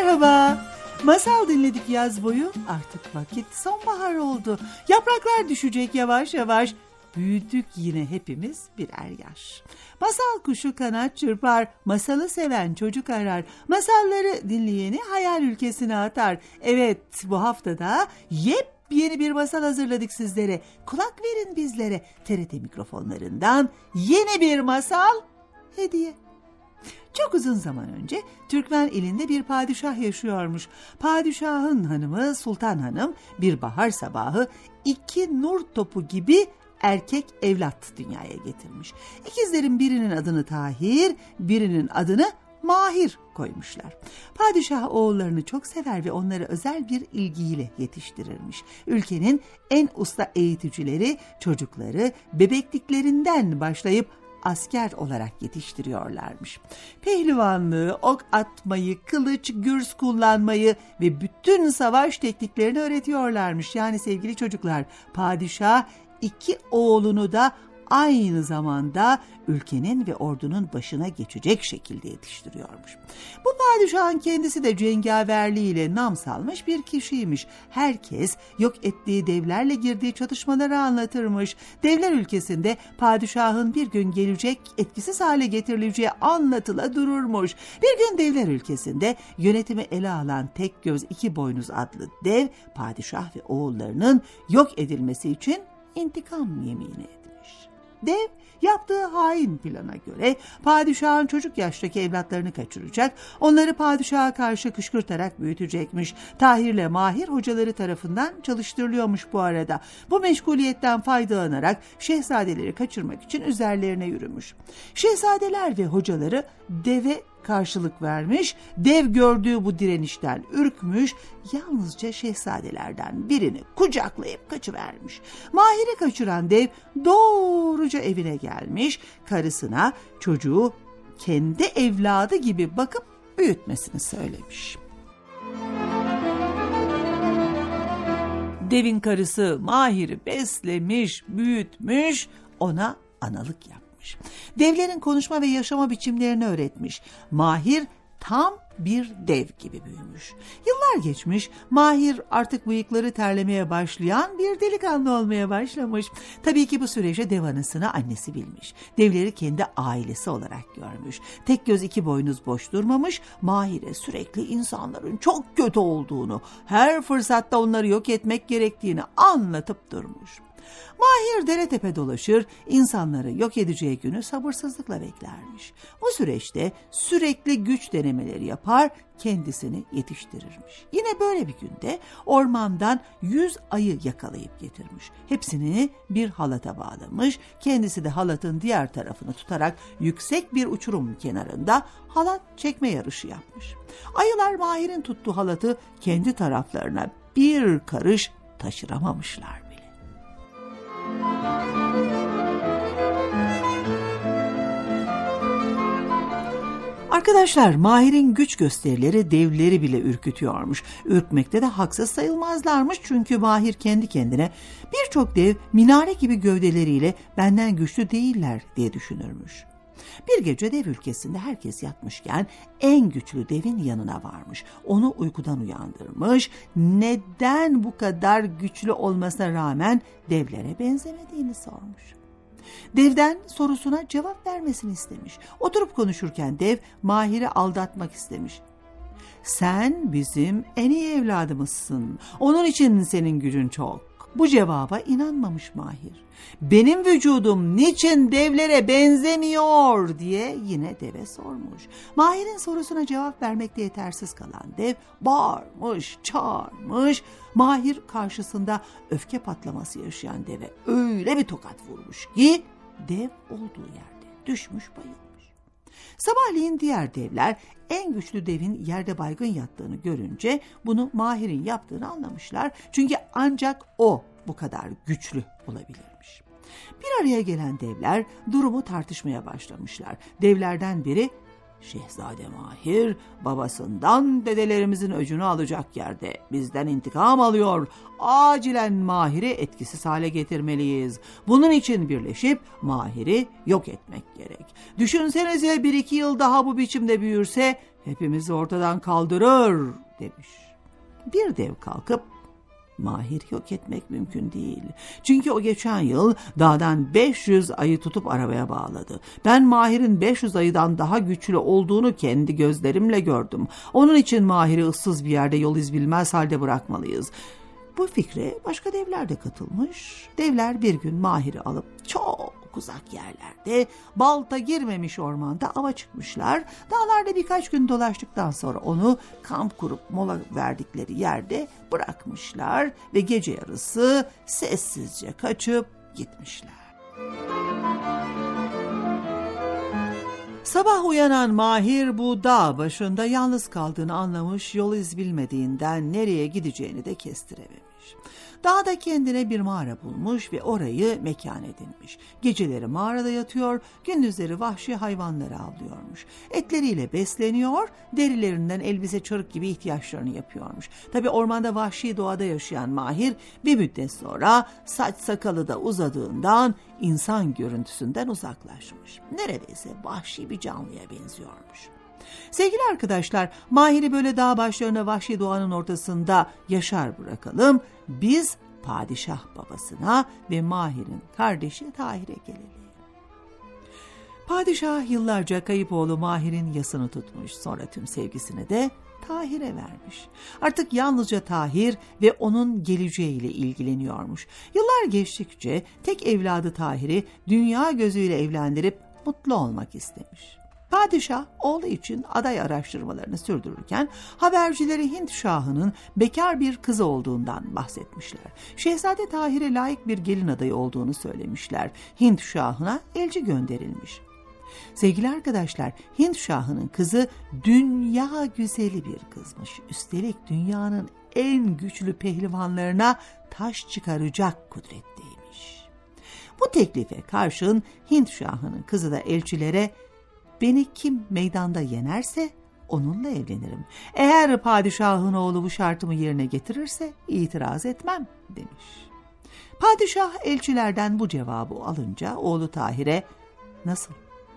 Merhaba. Masal dinledik yaz boyu. Artık vakit sonbahar oldu. Yapraklar düşecek yavaş yavaş. Büyüdük yine hepimiz birer yaş. Masal kuşu kanat çırpar, masalı seven çocuk arar. Masalları dinleyeni hayal ülkesine atar. Evet bu haftada yepyeni bir masal hazırladık sizlere. Kulak verin bizlere. TRT mikrofonlarından yeni bir masal hediye. Çok uzun zaman önce Türkmen ilinde bir padişah yaşıyormuş. Padişahın hanımı Sultan Hanım bir bahar sabahı iki nur topu gibi erkek evlat dünyaya getirmiş. İkizlerin birinin adını Tahir, birinin adını Mahir koymuşlar. Padişah oğullarını çok sever ve onları özel bir ilgiyle yetiştirirmiş. Ülkenin en usta eğiticileri çocukları bebekliklerinden başlayıp asker olarak yetiştiriyorlarmış. Pehlivanlığı, ok atmayı, kılıç, gürs kullanmayı ve bütün savaş tekniklerini öğretiyorlarmış. Yani sevgili çocuklar, padişah iki oğlunu da aynı zamanda ülkenin ve ordunun başına geçecek şekilde yetiştiriyormuş. Bu padişahın kendisi de cengaverliğiyle nam salmış bir kişiymiş. Herkes yok ettiği devlerle girdiği çatışmaları anlatırmış. Devler ülkesinde padişahın bir gün gelecek etkisiz hale getirileceği anlatıla dururmuş. Bir gün devler ülkesinde yönetimi ele alan tek göz iki boynuz adlı dev padişah ve oğullarının yok edilmesi için intikam yemini. Dev yaptığı hain plana göre padişahın çocuk yaştaki evlatlarını kaçıracak, onları padişaha karşı kışkırtarak büyütecekmiş. Tahir'le Mahir hocaları tarafından çalıştırılıyormuş bu arada. Bu meşguliyetten faydalanarak şehzadeleri kaçırmak için üzerlerine yürümüş. Şehzadeler ve hocaları deve karşılık vermiş, dev gördüğü bu direnişten ürkmüş, yalnızca şehzadelerden birini kucaklayıp kaçıvermiş. Mahir'i kaçıran dev doğruca evine gelmiş, karısına çocuğu kendi evladı gibi bakıp büyütmesini söylemiş. Devin karısı Mahir'i beslemiş, büyütmüş, ona analık yapmış yapmış. Devlerin konuşma ve yaşama biçimlerini öğretmiş. Mahir tam bir dev gibi büyümüş. Yıllar geçmiş, Mahir artık bıyıkları terlemeye başlayan bir delikanlı olmaya başlamış. Tabii ki bu süreçte dev anısını annesi bilmiş. Devleri kendi ailesi olarak görmüş. Tek göz iki boynuz boş durmamış, Mahir'e sürekli insanların çok kötü olduğunu, her fırsatta onları yok etmek gerektiğini anlatıp durmuş. Mahir dere tepe dolaşır, insanları yok edeceği günü sabırsızlıkla beklermiş. Bu süreçte sürekli güç denemeleri yapar, kendisini yetiştirirmiş. Yine böyle bir günde ormandan yüz ayı yakalayıp getirmiş. Hepsini bir halata bağlamış, kendisi de halatın diğer tarafını tutarak yüksek bir uçurum kenarında halat çekme yarışı yapmış. Ayılar Mahir'in tuttuğu halatı kendi taraflarına bir karış taşıramamışlar. Arkadaşlar Mahir'in güç gösterileri devleri bile ürkütüyormuş. Ürkmekte de haksız sayılmazlarmış çünkü Mahir kendi kendine birçok dev minare gibi gövdeleriyle benden güçlü değiller diye düşünürmüş. Bir gece dev ülkesinde herkes yatmışken en güçlü devin yanına varmış. Onu uykudan uyandırmış. Neden bu kadar güçlü olmasına rağmen devlere benzemediğini sormuş. Devden sorusuna cevap vermesini istemiş. Oturup konuşurken dev Mahir'i aldatmak istemiş. Sen bizim en iyi evladımızsın. Onun için senin gücün çok. Bu cevaba inanmamış Mahir. Benim vücudum niçin devlere benzemiyor diye yine deve sormuş. Mahir'in sorusuna cevap vermekte yetersiz kalan dev bağırmış, çağırmış. Mahir karşısında öfke patlaması yaşayan deve öyle bir tokat vurmuş ki dev olduğu yerde düşmüş bayılmış. Sabahleyin diğer devler en güçlü devin yerde baygın yattığını görünce bunu Mahir'in yaptığını anlamışlar. Çünkü ancak o bu kadar güçlü olabilirmiş. Bir araya gelen devler durumu tartışmaya başlamışlar. Devlerden biri Şehzade Mahir babasından dedelerimizin öcünü alacak yerde bizden intikam alıyor. Acilen Mahir'i etkisiz hale getirmeliyiz. Bunun için birleşip Mahir'i yok etmek gerek. Düşünsenize bir iki yıl daha bu biçimde büyürse hepimizi ortadan kaldırır demiş. Bir dev kalkıp Mahir yok etmek mümkün değil. Çünkü o geçen yıl dağdan 500 ayı tutup arabaya bağladı. Ben Mahir'in 500 ayıdan daha güçlü olduğunu kendi gözlerimle gördüm. Onun için Mahir'i ıssız bir yerde yol iz bilmez halde bırakmalıyız. Bu fikre başka devler de katılmış. Devler bir gün Mahir'i alıp çok uzak yerlerde, balta girmemiş ormanda ava çıkmışlar. Dağlarda birkaç gün dolaştıktan sonra onu kamp kurup mola verdikleri yerde bırakmışlar ve gece yarısı sessizce kaçıp gitmişler. Sabah uyanan Mahir bu dağ başında yalnız kaldığını anlamış, yol iz bilmediğinden nereye gideceğini de kestirememiş. Dağda kendine bir mağara bulmuş ve orayı mekan edinmiş. Geceleri mağarada yatıyor, gündüzleri vahşi hayvanları avlıyormuş. Etleriyle besleniyor, derilerinden elbise çarık gibi ihtiyaçlarını yapıyormuş. Tabi ormanda vahşi doğada yaşayan Mahir bir müddet sonra saç sakalı da uzadığından insan görüntüsünden uzaklaşmış. Neredeyse vahşi bir canlıya benziyormuş. Sevgili arkadaşlar, Mahir'i böyle dağ başlarına vahşi doğanın ortasında yaşar bırakalım. Biz padişah babasına ve Mahir'in kardeşi Tahir'e gelelim. Padişah yıllarca kayıp oğlu Mahir'in yasını tutmuş. Sonra tüm sevgisini de Tahir'e vermiş. Artık yalnızca Tahir ve onun geleceğiyle ilgileniyormuş. Yıllar geçtikçe tek evladı Tahir'i dünya gözüyle evlendirip mutlu olmak istemiş. Padişah oğlu için aday araştırmalarını sürdürürken habercileri Hint Şahı'nın bekar bir kızı olduğundan bahsetmişler. Şehzade Tahir'e layık bir gelin adayı olduğunu söylemişler. Hint Şahı'na elçi gönderilmiş. Sevgili arkadaşlar, Hint Şahı'nın kızı dünya güzeli bir kızmış. Üstelik dünyanın en güçlü pehlivanlarına taş çıkaracak kudretteymiş. Bu teklife karşın Hint Şahı'nın kızı da elçilere Beni kim meydanda yenerse onunla evlenirim. Eğer padişahın oğlu bu şartımı yerine getirirse itiraz etmem demiş. Padişah elçilerden bu cevabı alınca oğlu Tahir'e nasıl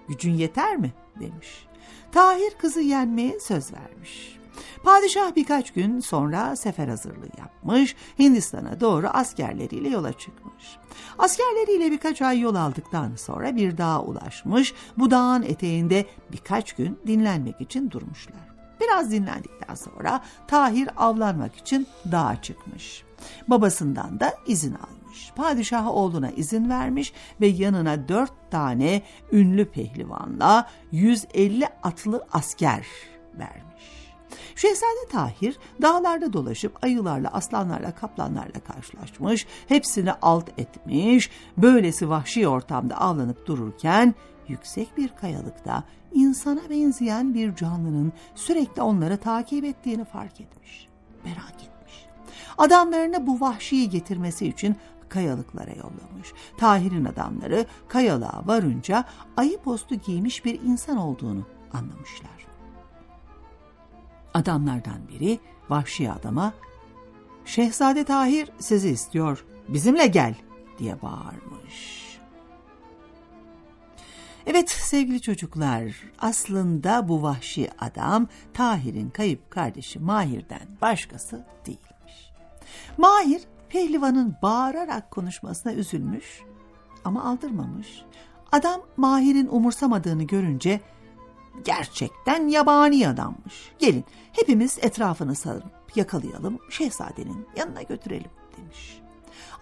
gücün yeter mi demiş. Tahir kızı yenmeye söz vermiş. Padişah birkaç gün sonra sefer hazırlığı yapmış, Hindistan'a doğru askerleriyle yola çıkmış. Askerleriyle birkaç ay yol aldıktan sonra bir dağa ulaşmış, bu dağın eteğinde birkaç gün dinlenmek için durmuşlar. Biraz dinlendikten sonra Tahir avlanmak için dağa çıkmış. Babasından da izin almış. Padişah oğluna izin vermiş ve yanına dört tane ünlü pehlivanla 150 atlı asker vermiş. Şehzade Tahir dağlarda dolaşıp ayılarla, aslanlarla, kaplanlarla karşılaşmış, hepsini alt etmiş, böylesi vahşi ortamda avlanıp dururken yüksek bir kayalıkta insana benzeyen bir canlının sürekli onları takip ettiğini fark etmiş. Merak etmiş. Adamlarını bu vahşiyi getirmesi için kayalıklara yollamış. Tahir'in adamları kayalığa varınca ayı postu giymiş bir insan olduğunu anlamışlar. Adamlardan biri vahşi adama Şehzade Tahir sizi istiyor bizimle gel diye bağırmış. Evet sevgili çocuklar aslında bu vahşi adam Tahir'in kayıp kardeşi Mahir'den başkası değilmiş. Mahir pehlivanın bağırarak konuşmasına üzülmüş ama aldırmamış. Adam Mahir'in umursamadığını görünce gerçekten yabani adammış. Gelin hepimiz etrafını sarıp yakalayalım şehzadenin yanına götürelim demiş.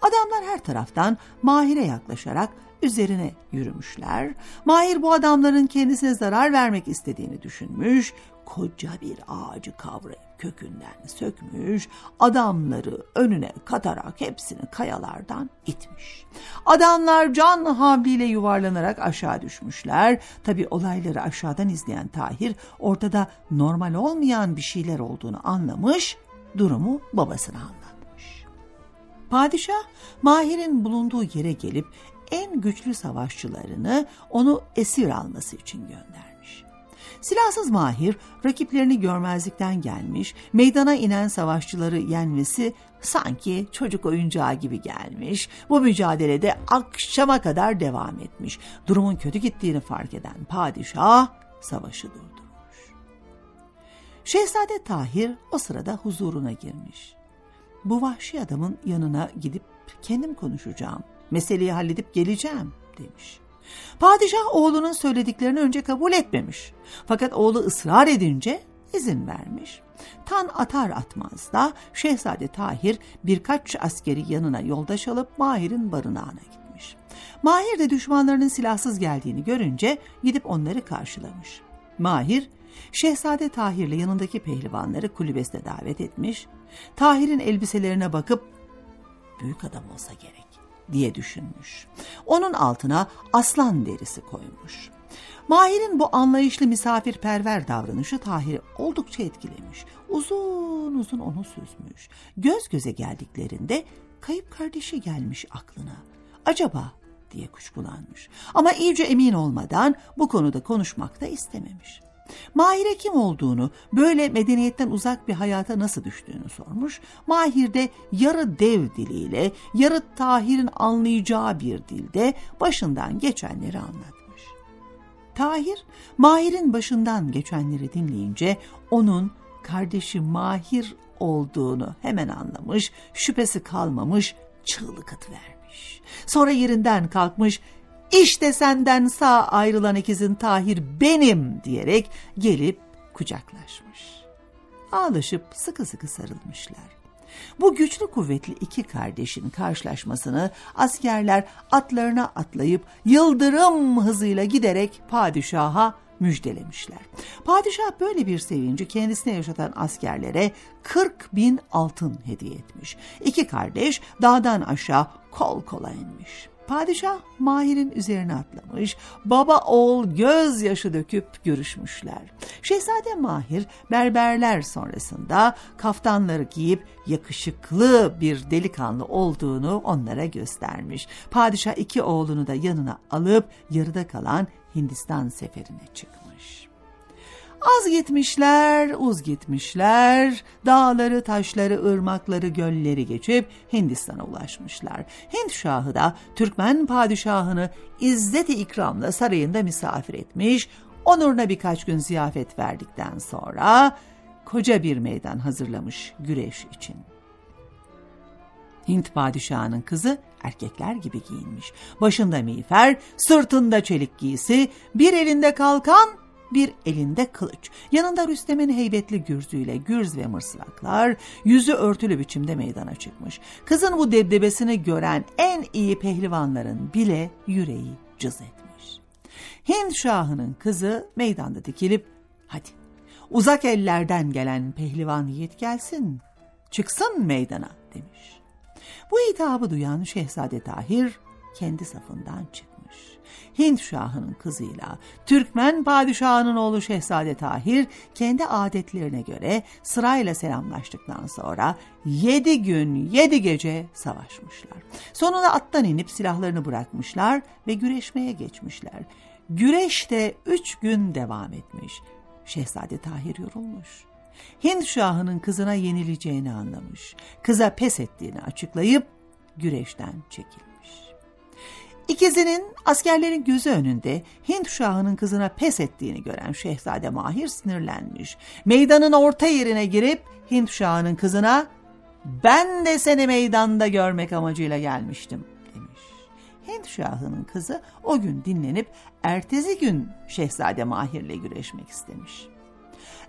Adamlar her taraftan Mahir'e yaklaşarak üzerine yürümüşler. Mahir bu adamların kendisine zarar vermek istediğini düşünmüş. Koca bir ağacı kavrayıp kökünden sökmüş, adamları önüne katarak hepsini kayalardan itmiş. Adamlar can havliyle yuvarlanarak aşağı düşmüşler. Tabi olayları aşağıdan izleyen Tahir ortada normal olmayan bir şeyler olduğunu anlamış, durumu babasına anlatmış. Padişah Mahir'in bulunduğu yere gelip en güçlü savaşçılarını onu esir alması için göndermiş. Silahsız Mahir rakiplerini görmezlikten gelmiş, meydana inen savaşçıları yenmesi sanki çocuk oyuncağı gibi gelmiş. Bu mücadelede akşama kadar devam etmiş. Durumun kötü gittiğini fark eden padişah savaşı durdurmuş. Şehzade Tahir o sırada huzuruna girmiş. Bu vahşi adamın yanına gidip kendim konuşacağım meseleyi halledip geleceğim demiş. Padişah oğlunun söylediklerini önce kabul etmemiş. Fakat oğlu ısrar edince izin vermiş. Tan atar atmaz da Şehzade Tahir birkaç askeri yanına yoldaş alıp Mahir'in barınağına gitmiş. Mahir de düşmanlarının silahsız geldiğini görünce gidip onları karşılamış. Mahir, Şehzade Tahir'le yanındaki pehlivanları kulübesine davet etmiş. Tahir'in elbiselerine bakıp büyük adam olsa gerek diye düşünmüş. Onun altına aslan derisi koymuş. Mahir'in bu anlayışlı misafirperver davranışı Tahir'i oldukça etkilemiş. Uzun uzun onu süzmüş. Göz göze geldiklerinde kayıp kardeşi gelmiş aklına. Acaba diye kuşkulanmış. Ama iyice emin olmadan bu konuda konuşmak da istememiş. Mahir'e kim olduğunu, böyle medeniyetten uzak bir hayata nasıl düştüğünü sormuş. Mahir de yarı dev diliyle, yarı Tahir'in anlayacağı bir dilde başından geçenleri anlatmış. Tahir, Mahir'in başından geçenleri dinleyince onun kardeşi Mahir olduğunu hemen anlamış, şüphesi kalmamış, çığlık atıvermiş. Sonra yerinden kalkmış, işte senden sağ ayrılan ikizin Tahir benim diyerek gelip kucaklaşmış. Ağlaşıp sıkı sıkı sarılmışlar. Bu güçlü kuvvetli iki kardeşin karşılaşmasını askerler atlarına atlayıp yıldırım hızıyla giderek padişaha müjdelemişler. Padişah böyle bir sevinci kendisine yaşatan askerlere 40 bin altın hediye etmiş. İki kardeş dağdan aşağı kol kola inmiş. Padişah Mahir'in üzerine atlamış, baba oğul gözyaşı döküp görüşmüşler. Şehzade Mahir berberler sonrasında kaftanları giyip yakışıklı bir delikanlı olduğunu onlara göstermiş. Padişah iki oğlunu da yanına alıp yarıda kalan Hindistan seferine çıkmış. Az gitmişler, uz gitmişler, dağları, taşları, ırmakları, gölleri geçip Hindistan'a ulaşmışlar. Hint Şahı da Türkmen padişahını izzet-i ikramla sarayında misafir etmiş, onuruna birkaç gün ziyafet verdikten sonra koca bir meydan hazırlamış güreş için. Hint padişahının kızı erkekler gibi giyinmiş. Başında miğfer, sırtında çelik giysi, bir elinde kalkan, bir elinde kılıç. Yanında Rüstem'in heybetli gürzüyle gürz ve mırsaklar yüzü örtülü biçimde meydana çıkmış. Kızın bu debdebesini gören en iyi pehlivanların bile yüreği cız etmiş. Hind Şahı'nın kızı meydanda dikilip hadi uzak ellerden gelen pehlivan yiğit gelsin çıksın meydana demiş. Bu hitabı duyan Şehzade Tahir kendi safından çıkmış. Hint Şahı'nın kızıyla Türkmen padişahının oğlu Şehzade Tahir kendi adetlerine göre sırayla selamlaştıktan sonra yedi gün yedi gece savaşmışlar. Sonunda attan inip silahlarını bırakmışlar ve güreşmeye geçmişler. Güreş de üç gün devam etmiş. Şehzade Tahir yorulmuş. Hind Şahı'nın kızına yenileceğini anlamış. Kıza pes ettiğini açıklayıp güreşten çekilmiş. İkizinin askerlerin gözü önünde Hint uşağının kızına pes ettiğini gören Şehzade Mahir sinirlenmiş. Meydanın orta yerine girip Hint uşağının kızına ben de seni meydanda görmek amacıyla gelmiştim demiş. Hint Şahı'nın kızı o gün dinlenip ertesi gün Şehzade Mahir'le güreşmek istemiş.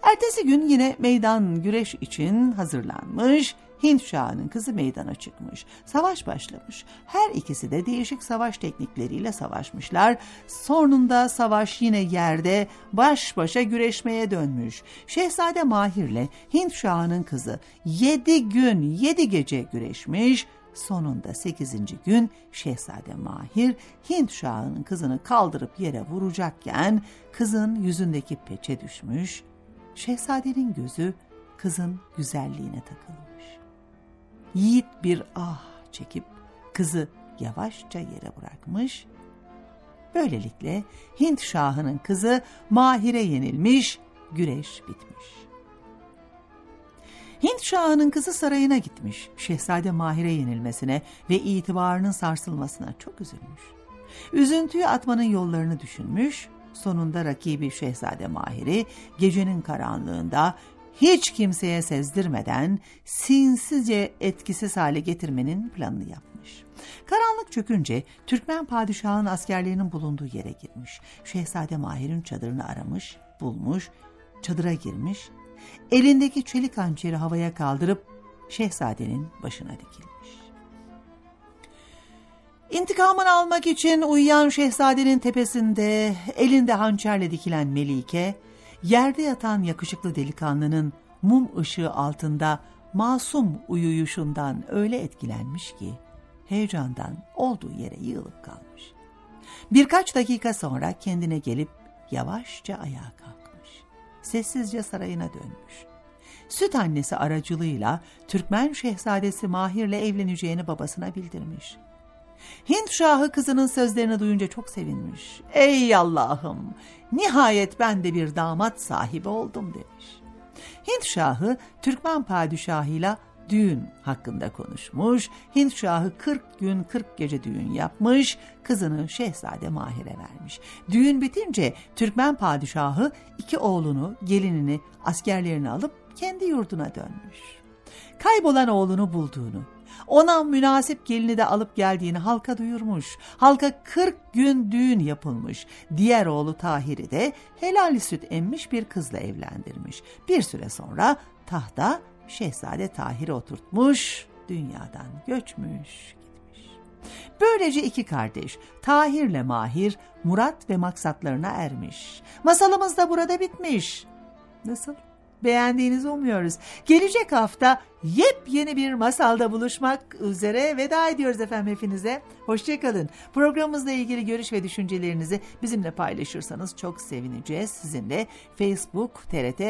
Ertesi gün yine meydan güreş için hazırlanmış, Hint Şahı'nın kızı meydana çıkmış. Savaş başlamış. Her ikisi de değişik savaş teknikleriyle savaşmışlar. Sonunda savaş yine yerde baş başa güreşmeye dönmüş. Şehzade Mahir'le Hint Şahı'nın kızı yedi gün yedi gece güreşmiş. Sonunda sekizinci gün Şehzade Mahir Hint Şahı'nın kızını kaldırıp yere vuracakken kızın yüzündeki peçe düşmüş. Şehzadenin gözü kızın güzelliğine takılmış. Yiğit bir ah çekip kızı yavaşça yere bırakmış. Böylelikle Hint Şahı'nın kızı Mahir'e yenilmiş, güreş bitmiş. Hint Şahı'nın kızı sarayına gitmiş. Şehzade Mahir'e yenilmesine ve itibarının sarsılmasına çok üzülmüş. Üzüntüyü atmanın yollarını düşünmüş. Sonunda rakibi Şehzade Mahir'i gecenin karanlığında hiç kimseye sezdirmeden sinsizce etkisiz hale getirmenin planını yapmış. Karanlık çökünce Türkmen padişahın askerlerinin bulunduğu yere girmiş. Şehzade Mahir'in çadırını aramış, bulmuş, çadıra girmiş, elindeki çelik hançeri havaya kaldırıp şehzadenin başına dikilmiş. İntikamını almak için uyuyan şehzadenin tepesinde elinde hançerle dikilen Melike, yerde yatan yakışıklı delikanlının mum ışığı altında masum uyuyuşundan öyle etkilenmiş ki heyecandan olduğu yere yığılıp kalmış. Birkaç dakika sonra kendine gelip yavaşça ayağa kalkmış. Sessizce sarayına dönmüş. Süt annesi aracılığıyla Türkmen şehzadesi Mahir'le evleneceğini babasına bildirmiş. Hint Şahı kızının sözlerini duyunca çok sevinmiş. Ey Allah'ım nihayet ben de bir damat sahibi oldum demiş. Hint Şahı Türkmen padişahıyla düğün hakkında konuşmuş. Hint Şahı 40 gün 40 gece düğün yapmış. Kızını Şehzade Mahir'e vermiş. Düğün bitince Türkmen padişahı iki oğlunu, gelinini, askerlerini alıp kendi yurduna dönmüş. Kaybolan oğlunu bulduğunu, ona münasip gelini de alıp geldiğini halka duyurmuş. Halka 40 gün düğün yapılmış. Diğer oğlu Tahir'i de helal süt emmiş bir kızla evlendirmiş. Bir süre sonra tahta Şehzade Tahir'i oturtmuş, dünyadan göçmüş. Böylece iki kardeş Tahir'le Mahir murat ve maksatlarına ermiş. Masalımız da burada bitmiş. Nasıl? Beğendiğinizi umuyoruz. Gelecek hafta yepyeni bir masalda buluşmak üzere veda ediyoruz efendim hepinize. Hoşçakalın. Programımızla ilgili görüş ve düşüncelerinizi bizimle paylaşırsanız çok sevineceğiz. Sizinle Facebook, TRT,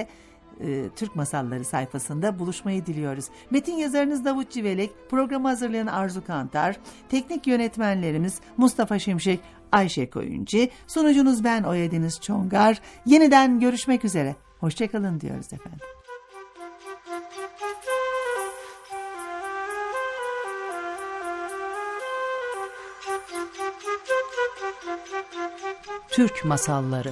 e, Türk Masalları sayfasında buluşmayı diliyoruz. Metin yazarınız Davut Civelek, programı hazırlayan Arzu Kantar, teknik yönetmenlerimiz Mustafa Şimşek, Ayşe Koyuncu, sunucunuz ben Oya Deniz Çongar. Yeniden görüşmek üzere. Hoşçakalın diyoruz efendim. Türk Masalları